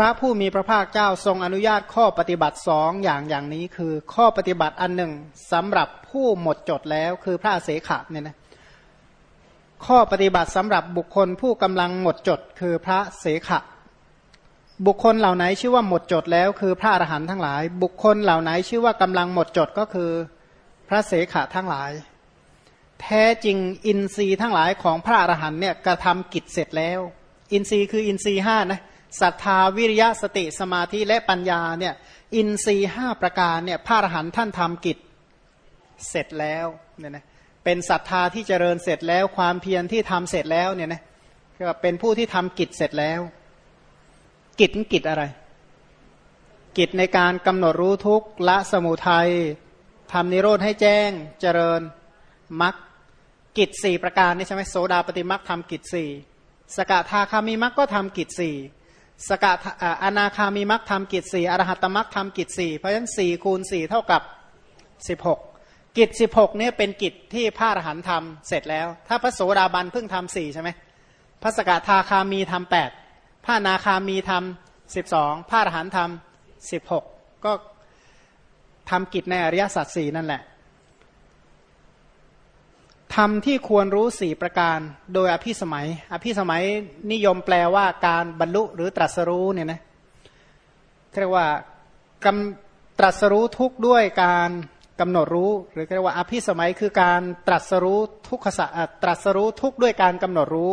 ระผู้มีพระภาคเจ้าทรงอนุญาตข้อปฏิบัติสองอย่างอย่างนี้คือข้อปฏิบัติอันหนึ่งสำหรับผู้หมดจดแล้วคือพระเสขะเนี่ยนะข้อปฏิบัติสำหรับบุคคลผู้กำลังหมดจดคือพระเสขะ บุคคลเหล่าไหนชื่อว่าหมดจดแล้วคือพระอรหันต์ทั้งหลาย บุคคลเหล่าไหนชื่อว่ากำลังหมดจดก็คือพระเสขะทั้งหลาย แท้จริงอินทรีย์ทั้งหลายของพระอรหันต์เนี่ยกระทำกิจเสร็จแล้ว อินทรีย์คืออินทรีย์ห้านะ ศรัทธาวิริยะสติสมาธิและปัญญาเนี่ยอินทรีห้าประการเนี่ยพระอรหันต์ท่านทำกิจเสร็จแล้วเนี่ยนะเป็นศรัทธาที่เจริญเสร็จแล้วความเพียรที่ทำเสร็จแล้วเนี่ยนะก็เป็นผู้ที่ทำกิจเสร็จแล้ว กิจกิจอะไร กิจในการกำหนดรู้ทุกละสมุทัยทำนิโรธให้แจ้งเจริญมรรคกิจสี่ประการนี่ใช่ไหมโสดาปฏิมรรคทำกิจสี่สกทาคามีมรรคก็ทำกิจสี่ สกทอนาคามีมรรคทำกิจสี่อรหัตมรรคทำกิจสี่เพราะฉะนั้นสี่คูณสี่เท่ากับสิบหกกิจสิบหกเนี่ยเป็นกิจที่พระอรหันต์ทำเสร็จแล้ว ถ้าพระโสดาบันเพิ่งทำสี่ใช่ไหมพระสกทาคามีทำแปดพระนาคามีทำสิบสองพระอรหันต์ทำสิบหกก็ทำกิจในอริยสัจสี่นั่นแหละ ทำที่ควรรู้สี่ประการโดยอภิสมัย อภิสมัยนิยมแปลว่าการบรรลุหรือตรัสรู้เนี่ยนะเรียกว่ากำตรัสรู้ทุกด้วยการกำหนดรู้ หรือเรียกว่าอภิสมัยคือการตรัสรู้ทุกขสะตรัสรู้ทุกด้วยการกำหนดรู้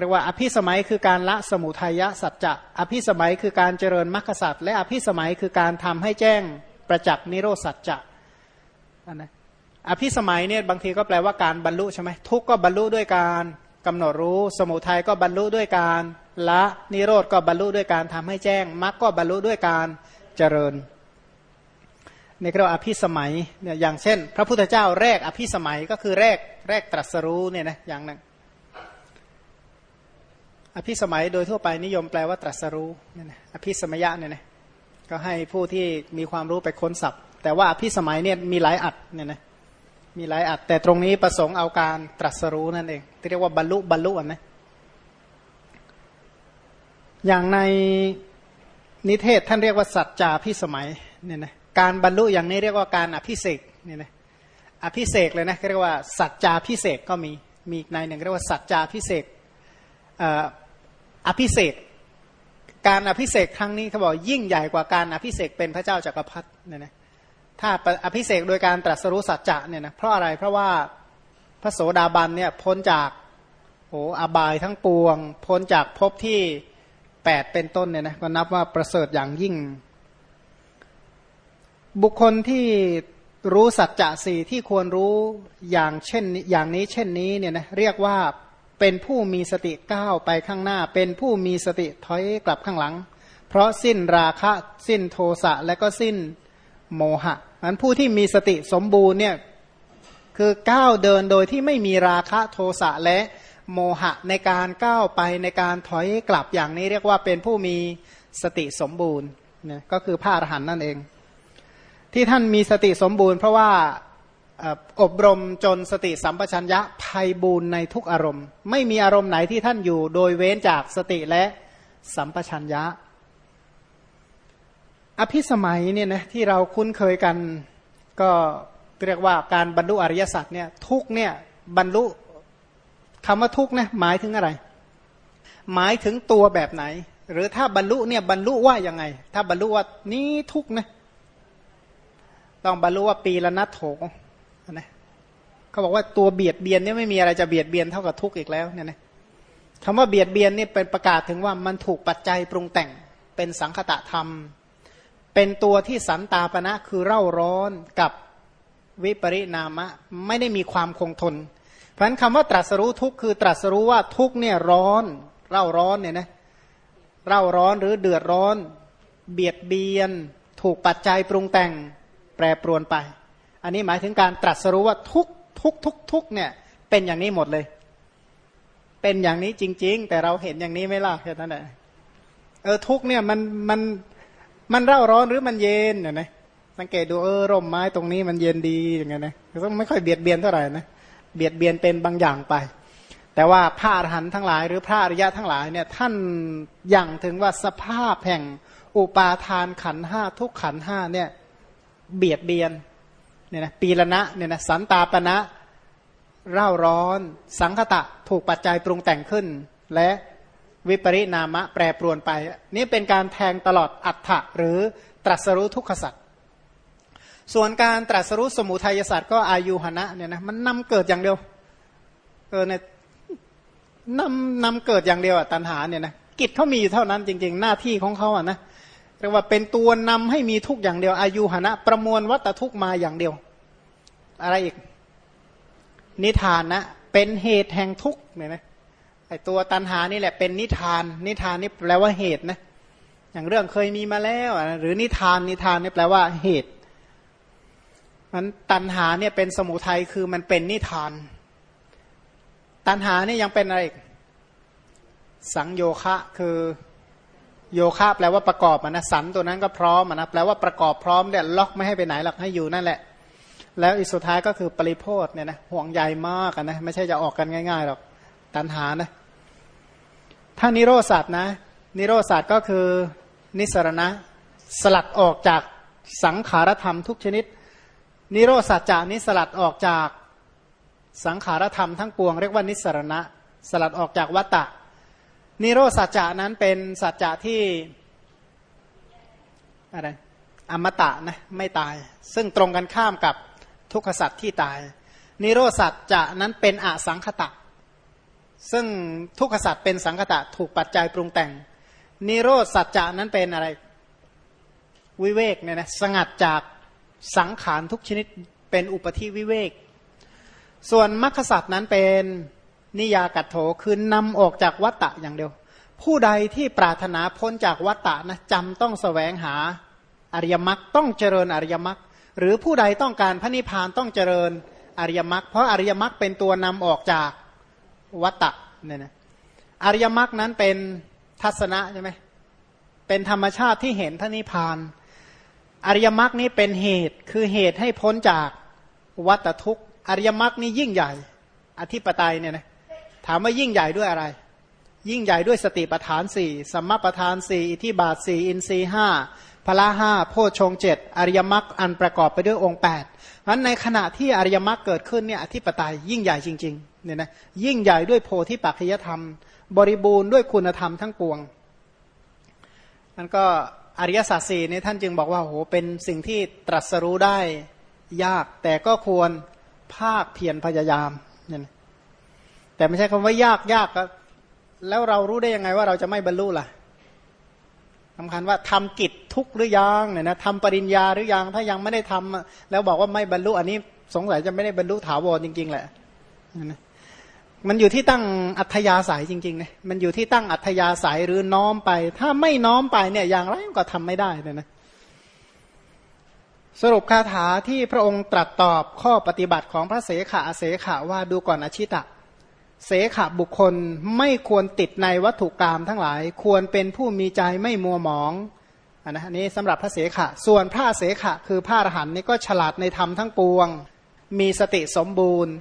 เรียกว่าอภิสมัยคือการละสมุทัยสัจจะอภิสมัยคือการเจริญมรรคสัจและอภิสมัยคือการทำให้แจ้งประจักษ์นิโรสัจจะนะ อภิสมัยเนี่ยบางทีก็แปลว่าการบรรลุใช่ไหมทุกก็บรรลุด้วยการกำหนดรู้ สมุทัยก็บรรลุด้วยการละนิโรธก็บรรลุด้วยการทำให้แจ้งมรรคก็บรรลุด้วยการเจริญนี่เรียกว่าอภิสมัยเนี่ยอย่างเช่น พระพุทธเจ้าแรกอภิสมัยก็คือแรกแรกตรัสรู้เนี่ยนะอย่างหนึ่งอภิสมัยโดยทั่วไปนิยมแปลว่าตรัสรู้เนี่ยนะอภิสมัยะเนี่ยนะก็ให้ผู้ที่มีความรู้ไปค้นศัพท์ แต่ว่าอภิสมัยเนี่ยมีหลายอัดเนี่ยนะ มีหลายอัดแต่ตรงนี้ประสงค์เอาการตรัสรู้นั่นเองที่เรียกว่าบรรลุบรรลุนะอย่างในนิเทศท่านเรียกว่าสัจจาพิสมัยเนี่ยนะการบรรลุอย่างนี้เรียกว่าการอภิเศกเนี่ยนะอภิเศกเลยนะเรียกว่าสัจจาพิเศกก็มีมีในหนึ่งเรียกว่าสัจจาพิเศกอภิเศกการอภิเศกครั้งนี้เขาบอกยิ่งใหญ่กว่าการอภิเศกเป็นพระเจ้าจากักรพรรดิเนี่ยนะ ถ้าอภิเศกโดยการตรัสรู้สัจจะเนี่ยนะเพราะอะไรเพราะว่าพระโสดาบันเนี่ยพ้นจากโอ้อบายทั้งปวง พ้นจากภพที่แปดเป็นต้นเนี่ยนะก็นับว่าประเสริฐอย่างยิ่ง บุคคลที่รู้สัจจะสี่ที่ควรรู้อย่างเช่นอย่างนี้เช่นนี้เนี่ยนะเรียกว่าเป็นผู้มีสติก้าวไปข้างหน้า เป็นผู้มีสติถอยกลับข้างหลัง เพราะสิ้นราคะสิ้นโทสะและก็สิ้น โมหะมันผู้ที่มีสติสมบูรณ์เนี่ยคือก้าวเดินโดยที่ไม่มีราคะโทสะและโมหะในการก้าวไปในการถอยกลับอย่างนี้เรียกว่าเป็นผู้มีสติสมบูรณ์เนี่ยก็คือพระอรหันต์นั่นเอง ที่ท่านมีสติสมบูรณ์เพราะว่าอบรมจนสติสัมปชัญญะภัยบูรณ์ในทุกอารมณ์ ไม่มีอารมณ์ไหนที่ท่านอยู่โดยเว้นจากสติและสัมปชัญญะ อภิสมัยเนี่ยนะที่เราคุ้นเคยกันก็เรียกว่าการบรรลุอริยสัจเนี่ยทุกเนี่ยบรรลุคำว่าทุกเนี่ยหมายถึงอะไร หมายถึงตัวแบบไหน หรือถ้าบรรลุเนี่ยบรรลุว่ายังไง ถ้าบรรลุว่านี้ทุกนะต้องบรรลุว่าปีละนัดโถนะเขาบอกว่าตัวเบียดเบียนเนี่ยไม่มีอะไรจะเบียดเบียนเท่ากับทุกอีกแล้วเนี่ยนะคำว่าเบียดเบียนนี่เป็นประกาศถึงว่ามันถูกปัจจัยปรุงแต่งเป็นสังคตะธรรม เป็นตัวที่สันตาปณะคือเร่าร้อนกับวิปริณามะไม่ได้มีความคงทน เพราะนั้นคำว่าตรัสรู้ทุกคือตรัสรู้ว่าทุกเนี่ยร้อนเร่าร้อนเนี่ยนะเร่าร้อนหรือเดือดร้อน เบียดเบียน ถูกปัจจัยปรุงแต่งแปรปรวนไป อันนี้หมายถึงการตรัสรู้ว่าทุกทุกทุกทุกเนี่ยเป็นอย่างนี้หมดเลย เป็นอย่างนี้จริง ๆ แต่เราเห็นอย่างนี้ไม่ล่ะแค่นั้นแหละเออทุกเนี่ยมันมัน มันเร่าร้อนหรือมันเย็นเนี่ยนะสังเกตดูเออร่มไม้ตรงนี้มันเย็นดีอย่างเงี้ยนะก็ไม่ค่อยเบียดเบียนเท่าไหร่นะเบียดเบียนเป็นบางอย่างไป แต่ว่าพระอรหันต์ทั้งหลาย หรือพระอริยะทั้งหลายเนี่ยท่านยังถึงว่าสภาพแห่งอุปาทานขันห้าทุกขันห้าเนี่ยเบียดเบียนเนี่ยนะปีละนะเนี่ยนะสันตาปณะเร่าร้อน สังคตะถูกปัจจัยปรุงแต่งขึ้น และ วิปริณามะแปรปรวนไป นี่เป็นการแทงตลอดอัฏฐะหรือตรัสรู้ทุกขสัตว์ส่วนการตรัสรู้สมุทัยสัตว์ก็อายุหณะเนี่ยนะมันนำเกิดอย่างเดียวเออเนี่ยนำนำเกิดอย่างเดียวอะตัณหาเนี่ยนะกิจเขามีเท่านั้นจริง ๆ หน้าที่ของเขาอะนะเรียกว่าเป็นตัวนำให้มีทุกอย่างเดียว อายุหณะ ประมวลวัตทุกมาอย่างเดียว อะไรอีก นิทานนะเป็นเหตุแห่งทุกเนี่ยนะ ตัวตันหานี่แหละเป็นนิทาน นิทานนี่แปลว่าเหตุนะ อย่างเรื่องเคยมีมาแล้วหรือนิทานนิทานนี่แปลว่าเหตุมันตันหาเนี่ยเป็นสมุทัยคือมันเป็นนิทาน ตันหานี่ยังเป็นอะไรอีกสังโยคะคือโยคะแปลว่าประกอบนะสันตัวนั้นก็พร้อมนะแปลว่าประกอบพร้อมเนี่ยล็อกไม่ให้ไปไหนหรอกให้อยู่นั่นแหละ แล้วอีกสุดท้ายก็คือปริโพธเนี่ยนะห่วงใยมากนะไม่ใช่จะออกกันง่ายๆหรอกตันหานะ ถ้านิโรสัตนะ นิโรสัตก็คือนิสรณะ สลัดออกจากสังขารธรรมทุกชนิด นิโรสัจจานิสลัดออกจากสังขารธรรมทั้งปวงเรียกว่านิสรณะ สลัดออกจากวัตตะ นิโรสัจจะนั้นเป็นสัจจะที่อะไรอมตะนะไม่ตาย ซึ่งตรงกันข้ามกับทุกขสัจที่ตาย นิโรสัจจะนั้นเป็นอสังขตะ ซึ่งทุกขสัจเป็นสังคตะถูกปัจจัยปรุงแต่ง นิโรสัจจะนั้นเป็นอะไร วิเวกเนี่ยนะสงัดจากสังขารทุกชนิดเป็นอุปธิวิเวก ส่วนมรรคสัจนั้นเป็นนิยากัตโถคือนำออกจากวัตตะอย่างเดียว ผู้ใดที่ปรารถนาพ้นจากวัตตะนะจำต้องสแสวงหาอริยมรรคต้องเจริญอริยมรรคหรือผู้ใดต้องการพระนิพพานต้องเจริญอริยมรรคเพราะอริยมรรคเป็นตัวนำออกจาก วัตตะเนี่ยนะอริยมรรคนั้นเป็นทัศนะใช่ไหมเป็นธรรมชาติที่เห็นพระนิพาน อริยมรรคนี้เป็นเหตุคือเหตุให้พ้นจากวัตทุกข์อริยมรรคนี้ยิ่งใหญ่ อธิปไตยเนี่ยนะถามว่ายิ่งใหญ่ด้วยอะไร ยิ่งใหญ่ด้วยสติปัฏฐานสี่สัมมาปัฏฐานสี่อิทิบาทสี่อินทรีห้าพละห้าโพชงเจ็ดอริยมรรคอันประกอบไปด้วยองค์แปดเพราะในขณะที่อริยมรรคเกิดขึ้นเนี่ยอธิปไตยยิ่งใหญ่จริง ๆ เนี่ยนะยิ่งใหญ่ด้วยโพธิปัจจยธรรม บริบูรณ์ด้วยคุณธรรมทั้งปวงนั่นก็อริยสัจสี่นี่ท่านจึงบอกว่าโหเป็นสิ่งที่ตรัสรู้ได้ยากแต่ก็ควรภาคเพียรพยายามเนี่ยแต่ไม่ใช่คำว่ายากยากก็แล้วเรารู้ได้ยังไงว่าเราจะไม่บรรลุล่ะสำคัญว่าทำกิจทุกหรือยังเนี่ยนะทำปริญญาหรือยังถ้ายังไม่ได้ทำแล้วบอกว่าไม่บรรลุอันนี้สงสัยจะไม่ได้บรรลุถาวรจริง ๆ แหละ มันอยู่ที่ตั้งอัธยาศัยจริงๆนะมันอยู่ที่ตั้งอัธยาศัยหรือน้อมไป ถ้าไม่น้อมไปเนี่ยอย่างไรก็ทำไม่ได้เลยนะสรุปคาถาที่พระองค์ตรัสตอบข้อปฏิบัติของพระเสขะเสขะว่าดูก่อนอชิตะ เสขะบุคคลไม่ควรติดในวัตถุกรรมทั้งหลาย ควรเป็นผู้มีใจไม่มัวหมองอันนี้สำหรับพระเสขะ ส่วนพระเสขะคือพระอรหันต์นี่ก็ฉลาดในธรรมทั้งปวง มีสติสมบูรณ์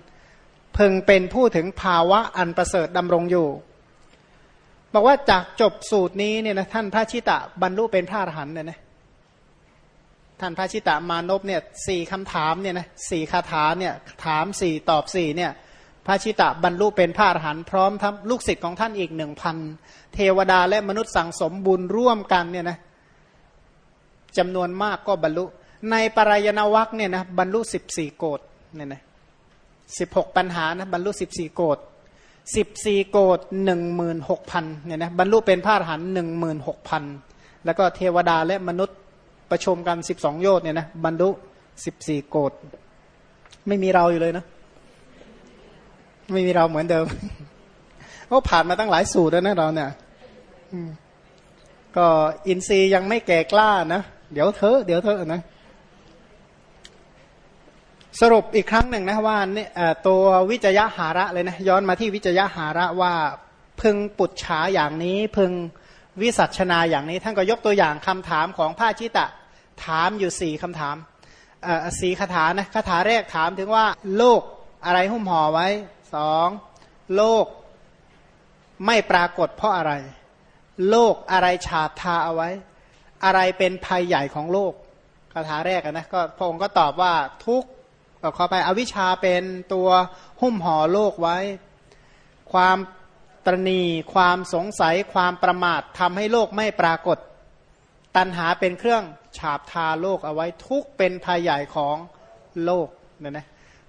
พึงเป็นผู้ถึงภาวะอันประเสริฐดำรงอยู่ บอกว่าจากจบสูตรนี้เนี่ยนะท่านพระชิตะบรรลุเป็นพระอรหันต์เนี่ยนะท่านพระชิตะมานพเนี่ยสี่คำถามเนี่ยนะสี่คาถาเนี่ยถามสี่ตอบสี่เนี่ยพระชิตะบรรลุเป็นพระอรหันต์พร้อมทั้งลูกศิษย์ของท่านอีกหนึ่งพันเทวดาและมนุษย์สั่งสมบุญร่วมกันเนี่ยนะจำนวนมากก็บรรลุ ในปรายณวัคเนี่ยนะบรรลุสิบสี่โกดเนี่ยนะ สิบหกปัญหานะบรรลุสิบสี่โกดสิบสี่โกดหนึ่งหมื่นหกพันเนี่ยนะบรรลุเป็นพระอรหันต์หนึ่งหมื่นหกพันแล้วก็เทวดาและมนุษย์ประชุมกันสิบสองโยชน์เนี่ยนะบรรลุสิบสี่โกดไม่มีเราอยู่เลยนะไม่มีเราเหมือนเดิมเพราะผ่านมาตั้งหลายสูตรแล้วนะเราเนี่ยก็อินทรีย์ยังไม่แก่กล้านะเดี๋ยวเธอเดี๋ยวเธอนะ สรุปอีกครั้งหนึ่งนะว่าเนี่ยตัววิจยหาระเลยนะย้อนมาที่วิจยหาระว่าพึงปุจฉาอย่างนี้พึงวิสัชนาอย่างนี้ ท่านก็ยกตัวอย่างคำถามของพระชิตะถามอยู่สี่คำถามสี่คาถานะคาถาแรกถามถึงว่า โลกอะไรหุ้มห่อไว้สองโลกไม่ปรากฏเพราะอะไร โลกอะไรฉาบทาเอาไว้ อะไรเป็นภัยใหญ่ของโลกคาถาแรกนะก็พระองค์ก็ตอบว่าทุก ก็ขอไปอวิชชาเป็นตัวหุ้มห่อโลกไว้ ความตรณีความสงสัยความประมาททำให้โลกไม่ปรากฏ ตัณหาเป็นเครื่องฉาบทาโลกเอาไว้ทุกเป็นภัยใหญ่ของโลกเนี่ยนะ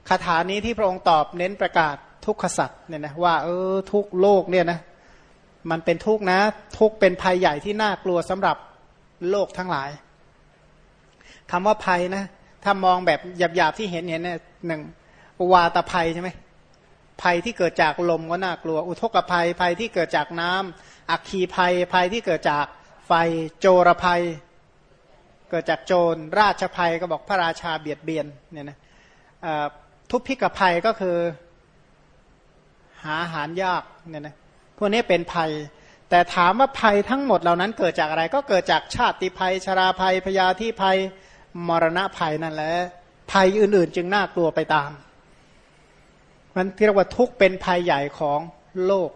คาถานี้ที่พระองค์ตอบเน้นประกาศทุกขสัตว์เนี่ยนะว่าเออทุกโลกเนี่ยนะมันเป็นทุกนะ ทุกเป็นภัยใหญ่ที่น่ากลัวสำหรับโลกทั้งหลายคำว่าภัยนะ ถ้ามองแบบหยาบๆที่เห็นเห็นเนี่ยหนึ่งวาตภัยใช่ไหมภัยที่เกิดจากลมก็น่ากลัว อุทกภัยภัยที่เกิดจากน้ำอักคีภัยภัยที่เกิดจากไฟโจรภัย เกิดจากโจร ราชภัยก็บอกพระราชาเบียดเบียนเนี่ยนะทุพพิกภัยก็คือหาอาหารยากเนี่ยนะพวกนี้เป็นภัย แต่ถามว่าภัยทั้งหมดเหล่านั้นเกิดจากอะไรก็เกิดจากชาติภัย ชราภัยพยาธิภัย มรณะภัยนั่นแหละภัยอื่น ๆ จึงน่ากลัวไปตาม มันเรียกว่าทุกเป็นภัยใหญ่ของโลก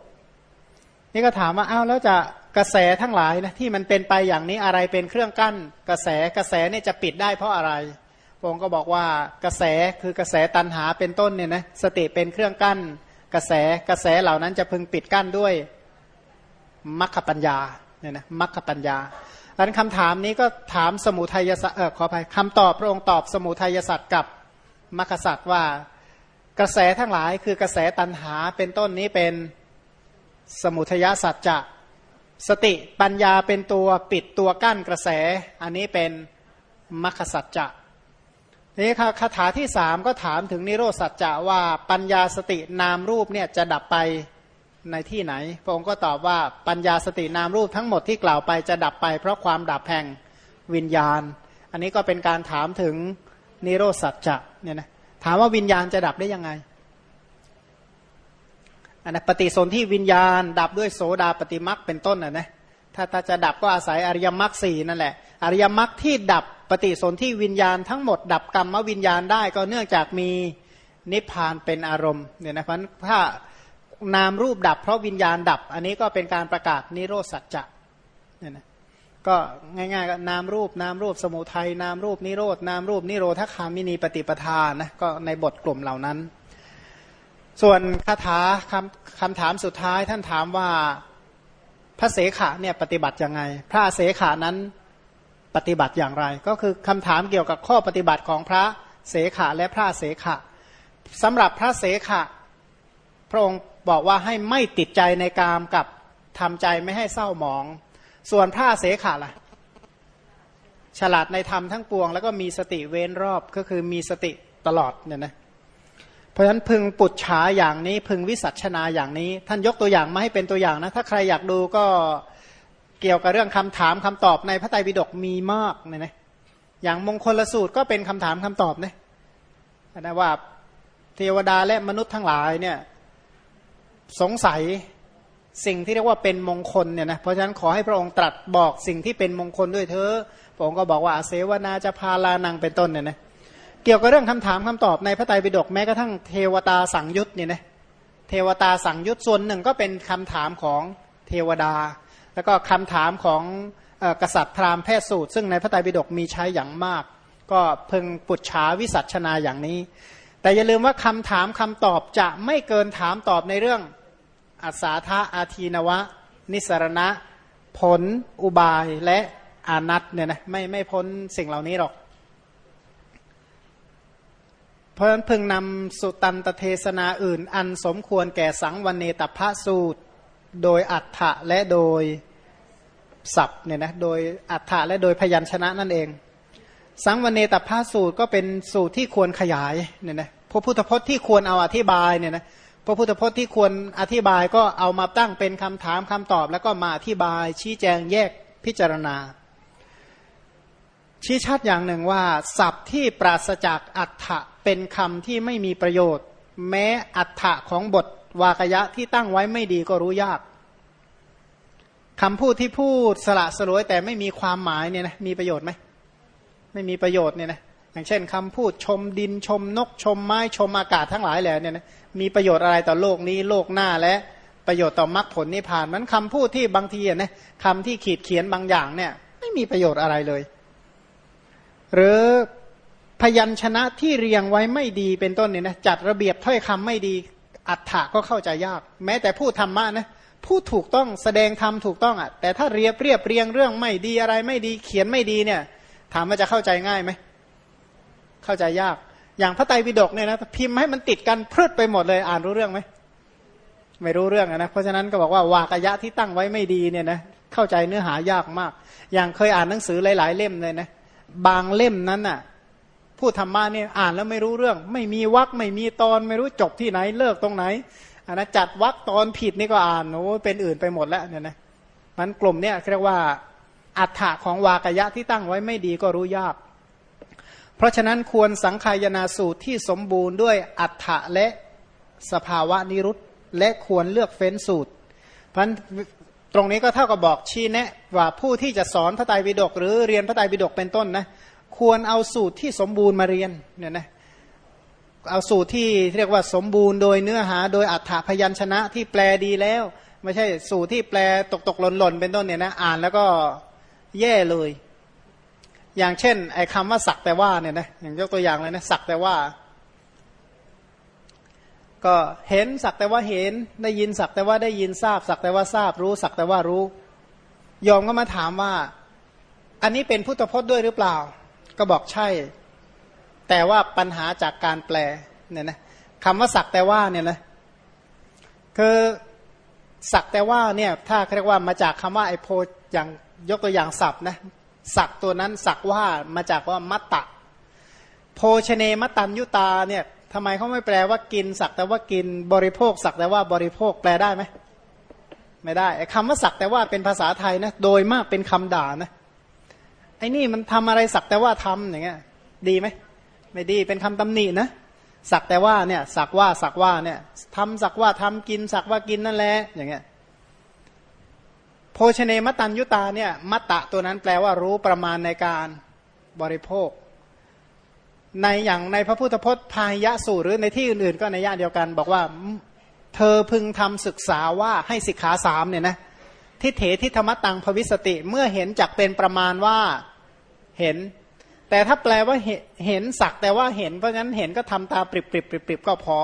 นี่ก็ถามว่าอ้าวแล้วจะกระแสทั้งหลายนะที่มันเป็นไปอย่างนี้อะไรเป็นเครื่องกั้น กระแสกระแสเนี่ยจะปิดได้เพราะอะไรพงค์ก็บอกว่ากระแสคือกระแสตันหาเป็นต้นเนี่ยนะสติเป็นเครื่องกั้น กระแสกระแสเหล่านั้นจะพึงปิดกั้นด้วยมัคคปัญญาเนี่ยนะมัคคปัญญา ดังคำถามนี้ก็ถามสมุทัยสัตว์เออขออภัยคำตอบพระองค์ตอบสมุทัยสัตว์กับมัคคสัตว์ว่ากระแสทั้งหลายคือกระแสตันหาเป็นต้นนี้เป็นสมุทัยสัตว์จะสติปัญญาเป็นตัวปิดตัวกั้นกระแส อันนี้เป็นมัคคสัจจะนี่ค่ะคาถาที่สามก็ถามถึงนิโรสัจจะว่าปัญญาสตินามรูปเนี่ยจะดับไป ในที่ไหน พระองค์ก็ตอบว่าปัญญาสตินามรูปทั้งหมดที่กล่าวไปจะดับไป เพราะความดับแห่งวิญญาณ อันนี้ก็เป็นการถามถึงนิโรสัจจะเนี่ยนะถามว่าวิญญาณจะดับได้ยังไงอันนะปฏิสนธิวิญญาณ ดับด้วยโสดาปฏิมักเป็นต้นอะนะถ้าถ้าจะดับก็อาศัยอริยมรรคสี่นั่นแหละ อริยมรรคที่ดับปฏิสนธิวิญญาณทั้งหมดดับกรรมวิญญาณได้ก็เนื่องจากมีนิพพานเป็นอารมณ์เนี่ยนะเพราะถ้า นามรูปดับ เพราะวิญญาณดับ อันนี้ก็เป็นการประกาศนิโรธสัจจะเนี่ยนะก็ง่ายๆก็นามรูปนามรูปสมุทัยนามรูปนิโรธนามรูปนิโรธคามินีปฏิปทานะก็ในบทกลุ่มเหล่านั้น ส่วนคาถาคำคำถามสุดท้ายท่านถามว่าพระเสขะเนี่ยปฏิบัติยังไง พระเสขานั้นปฏิบัติอย่างไร ก็คือคำถามเกี่ยวกับข้อปฏิบัติของพระเสขะและพระเสขะสำหรับพระเสขะพระองค์ บอกว่าให้ไม่ติดใจในกามกับทำใจไม่ให้เศร้าหมอง ส่วนพระเสขะล่ะ ฉลาดในธรรมทั้งปวง แล้วก็มีสติเว้นรอบก็คือมีสติตลอดเนี่ยนะเพราะฉะนั้นพึงปุจฉาอย่างนี้พึงวิสัชนาอย่างนี้ ท่านยกตัวอย่างมาให้เป็นตัวอย่างนะ ถ้าใครอยากดูก็เกี่ยวกับเรื่องคำถามคำตอบในพระไตรปิฎกมีมากเนี่ยนะอย่างมงคลสูตรก็เป็นคำถามคำตอบนะนะว่าเทวดาและมนุษย์ทั้งหลายเนี่ย สงสัยสิ่งที่เรียกว่าเป็นมงคลเนี่ยนะเพราะฉะนั้นขอให้พระองค์ตรัสบอกสิ่งที่เป็นมงคลด้วยเธอพระองค์ก็บอกว่าเสวนาจะพาลานังเป็นต้นเนี่ยนะเกี่ยวกับเรื่องคำถามคำตอบในพระไตรปิฎกแม้กระทั่งเทวตาสังยุตเนี่ยนะเทวตาสังยุตส่วนหนึ่งก็เป็นคำถามของเทวดา แล้วก็คำถามของกษัตริย์พราหมณ์แพทย์สูตร ซึ่งในพระไตรปิฎกมีใช้อย่างมาก ก็เพึงปุจฉาวิสัชนาอย่างนี้ แต่อย่าลืมว่าคำถามคำตอบจะไม่เกินถามตอบในเรื่อง อัศาธาอาทีนวะ นิสรณะ ผล อุบายและอานัตเนี่ยนะไม่ไม่พ้นสิ่งเหล่านี้หรอก เพราะฉะนั้นพึงนำสุตันตเทศนาอื่น อันสมควรแก่สังวันเนตพระสูตร โดยอัฏฐะและโดยศัพท์เนี่ยนะโดยอัฏฐะและโดยพยัญชนะนั่นเอง สังวันเนตพระสูตรก็เป็นสูตรที่ควรขยายเนี่ยนะพระพุทธพจน์ที่ควรเอาอธิบายเนี่ยนะ พระพุทธพจน์ที่ควรอธิบายก็เอามาตั้งเป็นคำถามคำตอบ แล้วก็มาอธิบายชี้แจงแยกพิจารณา ชี้ชัดอย่างหนึ่งว่า ศัพท์ที่ปราศจากอัฏฐะเป็นคำที่ไม่มีประโยชน์ แม้อัฏฐะของบทวากยะที่ตั้งไว้ไม่ดีก็รู้ยากคำพูดที่พูดสละสลวยแต่ไม่มีความหมายเนี่ยนะมีประโยชน์ไหมไม่มีประโยชน์เนี่ยนะ อย่างเช่นคำพูดชมดินชมนกชมไม้ชมอากาศทั้งหลายแหล่เนี่ยนะมีประโยชน์อะไรต่อโลกนี้โลกหน้าและประโยชน์ต่อมรรคผลนิพพานมันคำพูดที่บางทีนะคำที่ขีดเขียนบางอย่างเนี่ยไม่มีประโยชน์อะไรเลย หรือพยัญชนะที่เรียงไว้ไม่ดีเป็นต้นเนี่ยนะจัดระเบียบถ้อยคำไม่ดีอัฏฐะก็เข้าใจยาก แม้แต่พูดธรรมะนะพูดถูกต้องแสดงธรรมถูกต้องอะแต่ถ้าเรียบเรียบเรียงเรื่องไม่ดีอะไรไม่ดีเขียนไม่ดีเนี่ย ถามว่าจะเข้าใจง่ายไหม เข้าใจยาก อย่างพระไตรปิฎกเนี่ยนะพิมพ์ให้มันติดกันพืดไปหมดเลยอ่านรู้เรื่องไหมไม่รู้เรื่องนะเพราะฉะนั้นก็บอกว่าวากยะที่ตั้งไว้ไม่ดีเนี่ยนะเข้าใจเนื้อหายากมาก อย่างเคยอ่านหนังสือหลาย ๆ เล่มเลยนะบางเล่มนั้นน่ะพูดธรรมะเนี่ยอ่านแล้วไม่รู้เรื่อง ไม่มีวักไม่มีตอนไม่รู้จบที่ไหนเลิกตรงไหนอันนะจัดวักตอนผิดนี่ก็อ่านโอ้เป็นอื่นไปหมดแล้วเนี่ยนะมันกลุ่มเนี่ยเรียกว่าอัฏฐะของวากยะที่ตั้งไว้ไม่ดีก็รู้ยาก เพราะฉะนั้นควรสังขายนาสูตรที่สมบูรณ์ด้วยอัฏฐะและสภาวะนิรุตและควรเลือกเฟ้นสูตร เพราะตรงนี้ก็เท่ากับบอกชี้แนะว่าผู้ที่จะสอนพระไตรปิฎกหรือเรียนพระไตรปิฎกเป็นต้นนะควรเอาสูตรที่สมบูรณ์มาเรียนเนี่ยนะเอาสูตรที่เรียกว่าสมบูรณ์โดยเนื้อหาโดยอัฏฐพยัญชนะที่แปลดีแล้ว ไม่ใช่สูตรที่แปลตกตกหล่นหล่นเป็นต้นเนี่ยนะอ่านแล้วก็แย่เลย อย่างเช่นไอ้คำว่าสักแต่ว่าเนี่ยนะอย่างยกตัวอย่างเลยนะสักแต่ว่า ก็เห็นสักแต่ว่าเห็นได้ยินสักแต่ว่าได้ยินทราบ สักแต่ว่าทราบรู้ สักแต่ว่ารู้ยอมก็มาถามว่า อันนี้เป็นพุทธพจน์ด้วยหรือเปล่า ก็บอกใช่ แต่ว่าปัญหาจากการแปลเนี่ยนะคำว่าสักแต่ว่าเนี่ยนะคือสักแต่ว่าเนี่ยถ้าเรียกว่ามาจากคำว่าไอโพอย่างยกตัวอย่างศัพท์นะ สักตัวนั้นสักว่ามาจากว่ามัตตะโพชเนมตันยุตาเนี่ยทำไมเขาไม่แปลว่ากินสักแต่ว่ากินบริโภคสักแต่ว่าบริโภคแปลได้ไหมไม่ได้คำว่าสักแต่ว่าเป็นภาษาไทยนะโดยมากเป็นคำด่านะไอ้นี่มันทำอะไรสักแต่ว่าทำอย่างเงี้ยดีไหมไม่ดีเป็นคำตำหนินะสักแต่ว่าเนี่ยสักว่าสักว่าเนี่ยทำสักว่าทำกินสักว่ากินนั่นแหละอย่างเงี้ย ภชเนมตันยุตาเนี่ยมัตตะตัวนั้นแปลว่ารู้ประมาณในการบริโภค ในอย่างในพระพุทธพจน์พายะสูตรหรือในที่อื่นๆ ก็ในย่าเดียวกัน บอกว่าเธอพึงทำศึกษาว่าให้สิกขาสามเนี่ยนะทิเถทิธรรมตังภวิสติเมื่อเห็นจักเป็นประมาณว่าเห็น แต่ถ้าแปลว่าเห็นสักแต่ว่าเห็นเพราะงั้นเห็นก็ทำตาปริบปริบปริบปริบก็พอ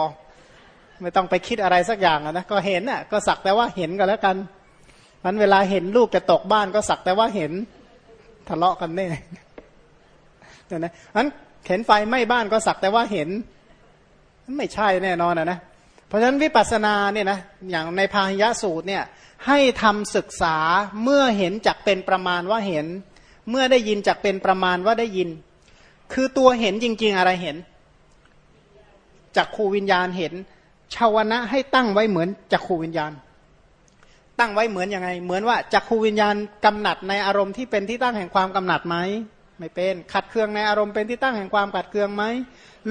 ไม่ต้องไปคิดอะไรสักอย่างนะก็เห็นอะก็สักแต่ว่าเห็นก็แล้วกัน มันเวลาเห็นลูกจะตกบ้านก็สักแต่ว่าเห็นทะเลาะกันแน่เนี่ยนะนั้นเห็นไฟไหม้บ้านก็สักแต่ว่าเห็นไม่ใช่แน่นอนนะนะเพราะฉะนั้นวิปัสสนาเนี่ยนะอย่างในพาหิยะสูตรเนี่ยให้ทำศึกษาเมื่อเห็นจักเป็นประมาณว่าเห็น เมื่อได้ยินจักเป็นประมาณว่าได้ยิน คือตัวเห็นจริง ๆ อะไรเห็นจักขูวิญญาณเห็นชาวนะให้ตั้งไว้เหมือนจักขูวิญญาณ ตั้งไว้เหมือนยังไง เหมือนว่าจักขูวิญญาณกำหนัดในอารมณ์ที่เป็นที่ตั้งแห่งความกำหนัดไหมไม่เป็นขัดเคืองในอารมณ์เป็นที่ตั้งแห่งความขัดเคืองไหม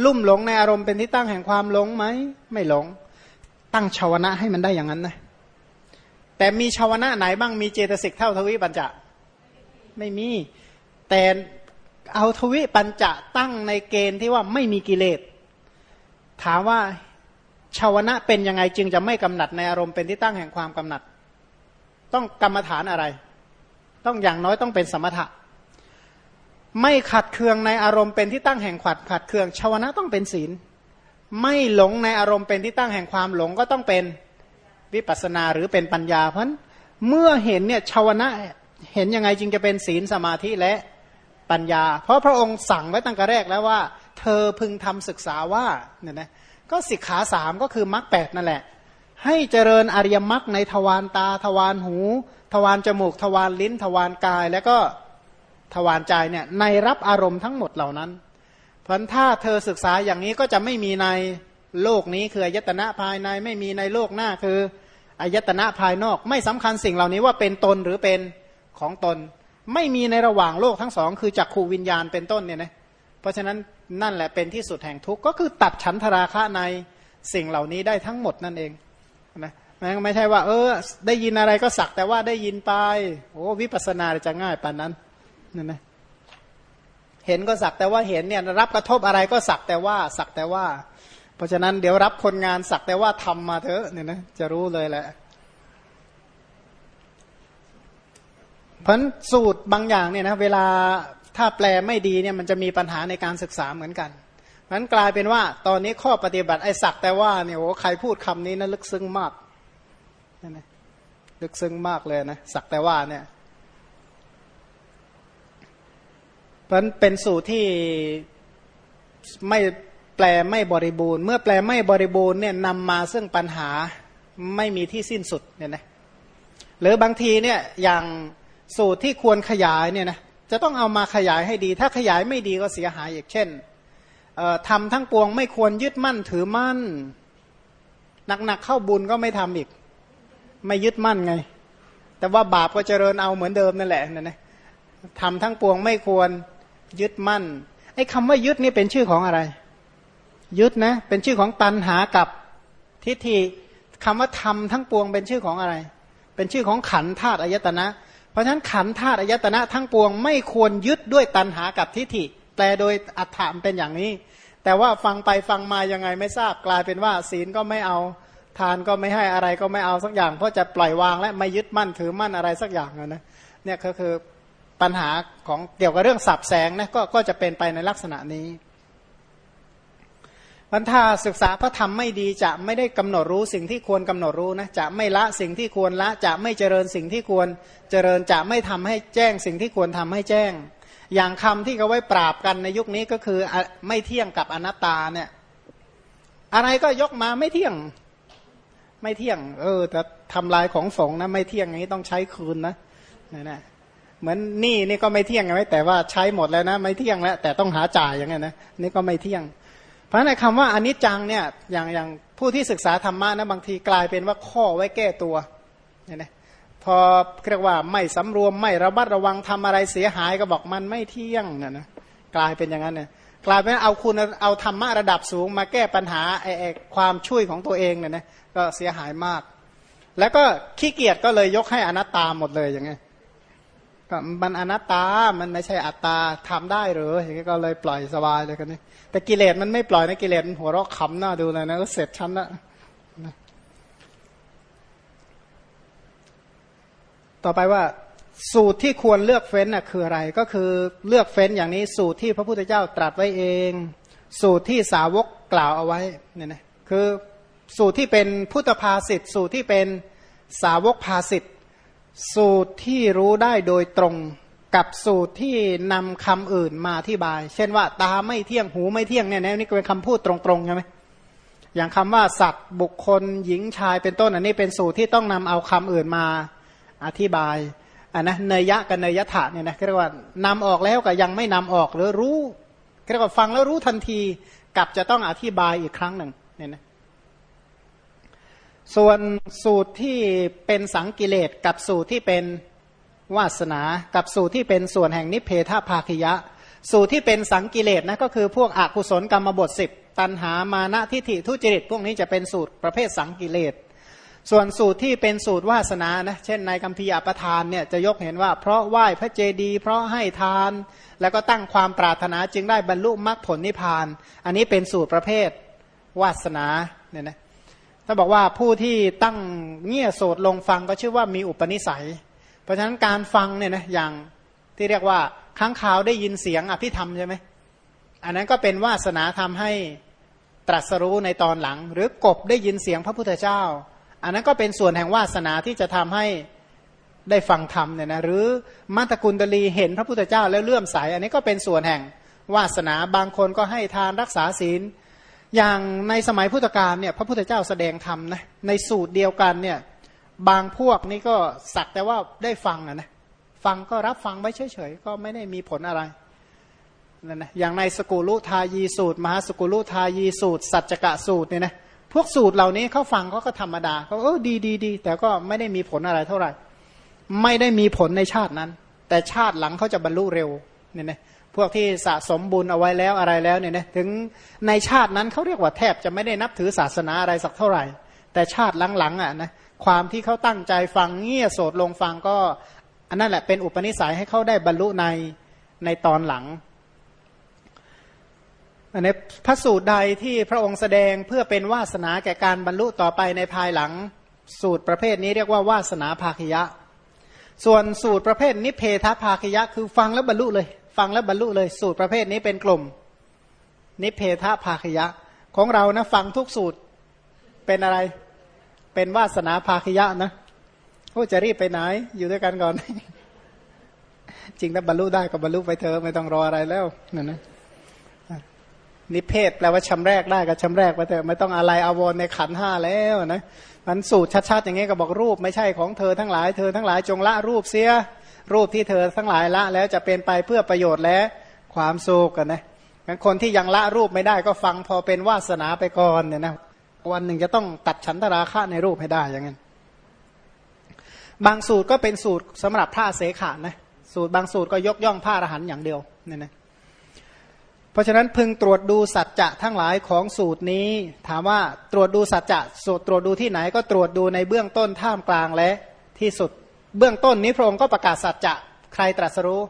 ลุ่มหลงในอารมณ์เป็นที่ตั้งแห่งความหลงไหมไม่หลง ตั้งชาวนะให้มันได้อย่างนั้นนะแต่มีชาวนะไหนบ้างมีเจตสิกเท่าทวิปัญจะไม่มี แต่เอาทวิปัญจะตั้งในเกณฑ์ที่ว่าไม่มีกิเลสถามว่าชาวนะเป็นยังไงจึงจะไม่กำหนัดในอารมณ์เป็นที่ตั้งแห่งความกำหนัด ต้องกรรมฐานอะไร ต้องอย่างน้อยต้องเป็นสมถะ ไม่ขัดเคืองในอารมณ์เป็นที่ตั้งแห่งขัดขัดเคืองชาวนะต้องเป็นศีล ไม่หลงในอารมณ์เป็นที่ตั้งแห่งความหลงก็ต้องเป็นวิปัสนาหรือเป็นปัญญาเพราะเมื่อเห็นเนี่ยชาวนะเห็นยังไงจึงจะเป็นศีลสมาธิและปัญญา เพราะพระองค์สั่งไว้ตั้งแต่แรกแล้วว่า เธอพึงทำศึกษาว่าเนี่ยนะก็สิกขาสามก็คือมรรคแปดนั่นแหละ ให้เจริญอริยมรรคในทวารตา ทวารหู ทวารจมูก ทวารลิ้น ทวารกาย แล้วก็ทวารใจเนี่ยในรับอารมณ์ทั้งหมดเหล่านั้น เพราะถ้าเธอศึกษาอย่างนี้ก็จะไม่มีในโลกนี้คืออายตนะภายในไม่มีในโลกหน้าคืออายตนะภายนอกไม่สำคัญสิ่งเหล่านี้ว่าเป็นตนหรือเป็นของตน ไม่มีในระหว่างโลกทั้งสอง คือจักขูวิญญาณเป็นต้นเนี่ยนะเพราะฉะนั้นนั่นแหละเป็นที่สุดแห่งทุกข์ก็คือตัดฉันทราคะในสิ่งเหล่านี้ได้ทั้งหมดนั่นเอง นะไม่ใช่ว่า เออ ได้ยินอะไรก็สักแต่ว่าได้ยินไป โอ้วิปัสสนาจะง่ายปานนั้นนั่นนะเห็นก็สักแต่ว่าเห็นเนี่ยรับกระทบอะไรก็สักแต่ว่า สักแต่ว่า เพราะฉะนั้นเดี๋ยวรับคนงานสักแต่ว่าทำมาเถอะเนี่ยนะจะรู้เลยแหละเพราะสูตรบางอย่างเนี่ยนะเวลาถ้าแปลไม่ดีเนี่ยมันจะมีปัญหาในการศึกษาเหมือนกันนั้นกลายเป็นว่า ตอนนี้ข้อปฏิบัติไอ้สักแต่ว่าเนี่ยโอ้ใครพูดคำนี้นะลึกซึ้งมาก นะลึกซึ้งมากเลยนะสักแต่ว่าเนี่ยเพราะเป็นสูตรที่ไม่แปลไม่บริบูรณ์ เมื่อแปลไม่บริบูรณ์เนี่ยนำมาซึ่งปัญหาไม่มีที่สิ้นสุดเนี่ยนะหรือบางทีเนี่ยอย่างสูตรที่ควรขยายเนี่ยนะจะต้องเอามาขยายให้ดี ถ้าขยายไม่ดีก็เสียหายอีกเช่นทำทั้งปวงไม่ควรยึดมั่นถือมั่นหนักๆเข้าบุญก็ไม่ทำอีก ไม่ยึดมั่นไง แต่ว่าบาปก็เจริญเอาเหมือนเดิมนั่นแหละนะนนะทำทั้งปวงไม่ควรยึดมั่นไอ้คำว่ายึดนี่เป็นชื่อของอะไร ยึดนะเป็นชื่อของตันหากับทิฏฐิคำว่าทำทั้งปวงเป็นชื่อของอะไร เป็นชื่อของขันธาตุอายตนะ เพราะฉะนั้นขันธาตุอายตนะทั้งปวงไม่ควรยึดด้วยตันหากับทิฏฐิแปลโดยอัฏฐามเป็นอย่างนี้ แต่ว่าฟังไปฟังมายังไงไม่ทราบกลายเป็นว่า ศีลก็ไม่เอา ทานก็ไม่ให้อะไรก็ไม่เอาสักอย่าง เพราะจะปล่อยวางและไม่ยึดมั่นถือมั่นอะไรสักอย่างนะเนี่ยก็คือปัญหาของเกี่ยวกับเรื่องสับแสงนะก็ก็จะเป็นไปในลักษณะนี้วันถ้าศึกษาพระธรรมไม่ดีจะไม่ได้กำหนดรู้สิ่งที่ควรกำหนดรู้นะจะไม่ละสิ่งที่ควรละจะไม่เจริญสิ่งที่ควรเจริญจะไม่ทำให้แจ้งสิ่งที่ควรทำให้แจ้ง อย่างคำที่เขาไว้ปราบกันในยุคนี้ก็คือไม่เที่ยงกับอนัตตาเนี่ยอะไรก็ยกมาไม่เที่ยง ไม่เที่ยง เออแต่ทำลายของสงนะ ไม่เที่ยงอย่างนี้ต้องใช้คืนนะนี่นะเหมือนนี่นี่ก็ไม่เที่ยงไงแต่ว่าใช้หมดแล้วนะ ไม่เที่ยงแล้ว แต่ต้องหาจ่ายอย่างเงี้ยนะนี่ก็ไม่เที่ยง เพราะในคำว่าอนิจจังเนี่ยอย่างอย่างผู้ที่ศึกษาธรรมะนะบางทีกลายเป็นว่าข้อไว้แก้ตัวเนี่ยนะพอเรียกว่าไม่สำรวมไม่ระมัดระวังทำอะไรเสียหายก็บอกมันไม่เที่ยงนี่นะกลายเป็นอย่างนั้นเนี่ย กลายเป็นเอาคุณเอาธรรมะระดับสูง มาแก้ปัญหาไอ้ความช่วยของตัวเองเนี่ยนะก็เสียหายมาก แล้วก็ขี้เกียจก็เลยยกให้อนัตตาหมดเลยอย่างเงี้ยมันอนัตตา มันไม่ใช่อัตตาทำได้หรืออย่างนี้ก็เลยปล่อยสบายเลยกันนี่แต่กิเลสมันไม่ปล่อยนะกิเลสมันหัวเราะขำหน้าดูเลยนะก็เสร็จชั้นละต่อไปว่า สูตรที่ควรเลือกเฟ้นน่ะคืออะไร ก็คือเลือกเฟ้นอย่างนี้สูตรที่พระพุทธเจ้าตรัสไว้เอง สูตรที่สาวกกล่าวเอาไว้เนี่ยนะคือสูตรที่เป็นพุทธภาษิตสูตรที่เป็นสาวกภาษิตสูตรที่รู้ได้โดยตรงกับสูตรที่นำคำอื่นมาอธิบาย เช่นว่าตาไม่เที่ยงหูไม่เที่ยงเนี่ยนี่เป็นคำพูดตรงๆใช่ไหมอย่างคำว่าสัตว์บุคคลหญิงชายเป็นต้นอันนี้เป็นสูตรที่ต้องนำเอาคำอื่นมาอธิบาย อันนะเนยยะกับเนยยะถะเนี่ยนะเรียกว่านำออกแล้วกับยังไม่นำออกหรือรู้เรียกว่าฟังแล้วรู้ทันทีกับจะต้องอธิบายอีกครั้งหนึ่งเนี่ยนะส่วนสูตรที่เป็นสังกิเลสกับสูตรที่เป็นวาสนา กับสูตรที่เป็นส่วนแห่งนิเพทภาคิยะ สูตรที่เป็นสังกิเลสนะก็คือพวกอกุศลกรรมบทสิบตันหามานะทิฏฐิทุจริต พวกนี้จะเป็นสูตรประเภทสังกิเลส ส่วนสูตรที่เป็นสูตรวาสนานะเช่นในกัมพีอปทานเนี่ยจะยกเห็นว่า เพราะไหว้พระเจดีย์เพราะให้ทาน แล้วก็ตั้งความปรารถนาจึงได้บรรลุมรรคผลนิพพาน อันนี้เป็นสูตรประเภทวาสนาเนี่ยนะถ้าบอกว่าผู้ที่ตั้งเงี่ยโสดลงฟังก็ชื่อว่ามีอุปนิสัย เพราะฉะนั้นการฟังเนี่ยนะอย่างที่เรียกว่าค้างคาวได้ยินเสียงอภิธรรมใช่ไหมอันนั้นก็เป็นวาสนาทำให้ตรัสรู้ในตอนหลัง หรือกบได้ยินเสียงพระพุทธเจ้า อันนั้นก็เป็นส่วนแห่งวาสนาที่จะทำให้ได้ฟังธรรมเนี่ยนะหรือมัตตกุลตลีเห็นพระพุทธเจ้าแล้วเลื่อมใสอันนี้ก็เป็นส่วนแห่งวาสนาบางคนก็ให้ทานรักษาศีล อย่างในสมัยพุทธกาลเนี่ยพระพุทธเจ้าแสดงธรรมนะในสูตรเดียวกันเนี่ยบางพวกนี่ก็สักแต่ว่าได้ฟังนะฟังก็รับฟังไว้เฉยๆก็ไม่ได้มีผลอะไรนั่นนะอย่างในสกุลุทายีสูตร มหาสกุลุทายีสูตร สัจจกะสูตรเนี่ยนะ พวกสูตรเหล่านี้เขาฟังเขาก็ธรรมดาเขาเออดีดีดีแต่ก็ไม่ได้มีผลอะไรเท่าไหร่ ไม่ได้มีผลในชาตินั้น แต่ชาติหลังเขาจะบรรลุเร็วเนี่ยนะพวกที่สะสมบุญเอาไว้แล้วอะไรแล้วเนี่ยนะถึงในชาตินั้นเขาเรียกว่าแทบจะไม่ได้นับถือศาสนาอะไรสักเท่าไหร่ แต่ชาติหลังๆอะนะความที่เขาตั้งใจฟังเงี่ยโสดลงฟังก็ อันนั้นแหละเป็นอุปนิสัยให้เขาได้บรรลุในในตอนหลัง อันนี้พระสูตรใดที่พระองค์แสดงเพื่อเป็นวาสนาแก่การบรรลุต่อไปในภายหลัง สูตรประเภทนี้เรียกว่าวาสนาภาคยะ ส่วนสูตรประเภทนิเพทภาคยะ คือฟังแล้วบรรลุเลย ฟังแล้วบรรลุเลย สูตรประเภทนี้เป็นกลุ่ม นิเพทภาคยะ ของเรานะฟังทุกสูตรเป็นอะไร เป็นวาสนาภาคยะนะโอ้จะรีบไปไหน อยู่ด้วยกันก่อน จริงถ้าบรรลุได้ก็บรรลุไปเถอะไม่ต้องรออะไรแล้วนั่นนะ นิเพศแปลว่าชำแรกได้ก็ชำแรกไปเถอะไม่ต้องอะไรอาวรในขันห้าแล้วนะมันสูตรชัดๆอย่างนี้ก็บอกรูปไม่ใช่ของเธอทั้งหลายเธอทั้งหลายจงละรูปเสีย รูปที่เธอทั้งหลายละแล้วจะเป็นไปเพื่อประโยชน์และความสุขกันนะงั้นคนที่ยังละรูปไม่ได้ก็ฟังพอเป็นวาสนาไปก่อนเนี่ยนะวันหนึ่งจะต้องตัดฉันทราคะในรูปให้ได้อย่างนั้นบางสูตรก็เป็นสูตรสำหรับพระเสขานะสูตรบางสูตรก็ยกย่องพระอรหันต์อย่างเดียวเนี่ยนะ เพราะฉะนั้นพึงตรวจดูสัจจะทั้งหลายของสูตรนี้ ถามว่าตรวจดูสัจจะสูตรตรวจดูที่ไหนก็ตรวจดูในเบื้องต้นท่ามกลางและที่สุด เบื้องต้นนี้พระองค์ก็ประกาศสัจจะใครตรัสรู้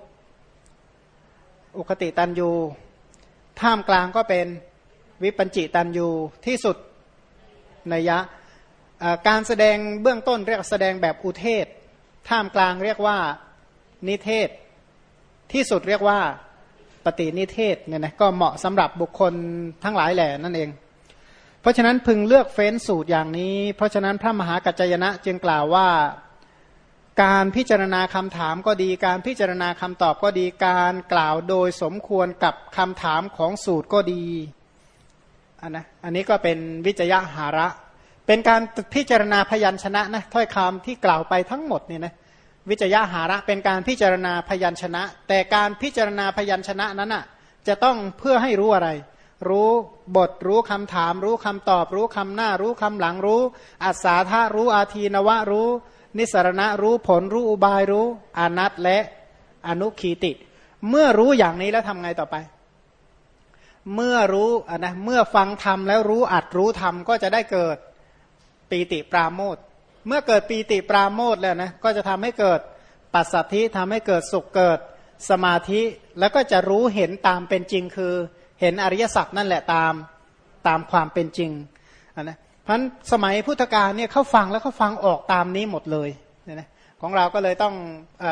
อุคติตันยูท่ามกลางก็เป็นวิปัญจิตันยูที่สุดนัยยะการแสดงเบื้องต้นเรียกแสดงแบบอุเทศ ท่ามกลางเรียกว่านิเทศ ที่สุดเรียกว่า ปฏินิเทศเนี่ยนะก็เหมาะสำหรับบุคคลทั้งหลายแหล่นั่นเอง เพราะฉะนั้นพึงเลือกเฟ้นสูตรอย่างนี้ เพราะฉะนั้นพระมหากัจจยนะจึงกล่าวว่าการพิจารณาคำถามก็ดี การพิจารณาคำตอบก็ดี การกล่าวโดยสมควรกับคำถามของสูตรก็ดีอันนะอันนี้ก็เป็นวิจยะหาระ เป็นการพิจารณาพยัญชนะนะถ้อยคำที่กล่าวไปทั้งหมดเนี่ยนะ วิจยะหาระเป็นการพิจารณาพยัญชนะ แต่การพิจารณาพยัญชนะนั้นอะจะต้องเพื่อให้รู้อะไร รู้บทรู้คำถาม รู้คำตอบ รู้คำหน้า รู้คำหลังรู้อัศาธารู้อาทีนวะรู้ นิสรณะรู้ผลรู้อุบายรู้อนัตและอนุขีติ เมื่อรู้อย่างนี้แล้วทำไงต่อไป เมื่อรู้อะนะเมื่อฟังธรรมแล้วรู้อัดรู้ธรรมก็จะได้เกิดปีติปราโมท เมื่อเกิดปีติปราโมทแล้วนะก็จะทำให้เกิดปัสสัทธิทำให้เกิดสุขเกิดสมาธิแล้วก็จะรู้เห็นตามเป็นจริงคือ เห็นอริยสัจนั่นแหละตามตามความเป็นจริงนะเพราะสมัยพุทธกาลเนี่ยเขาฟังแล้วเขาฟังออกตามนี้หมดเลยนะของเราก็เลยต้องอ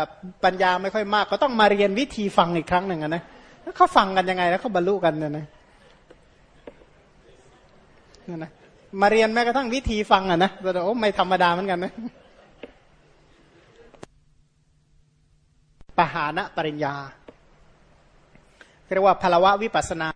ปัญญาไม่ค่อยมาก ก็ต้องมาเรียนวิธีฟังอีกครั้งหนึ่งนะเขาฟังกันยังไงแล้วเขาบรรลุกันเนี่ยนะนะ มาเรียนแม้กระทั่งวิธีฟังอะนะแต่โอ้ไม่ธรรมดาเหมือนกันนะปหานะปริญญาเรียกว่าพลวะวิปัสนา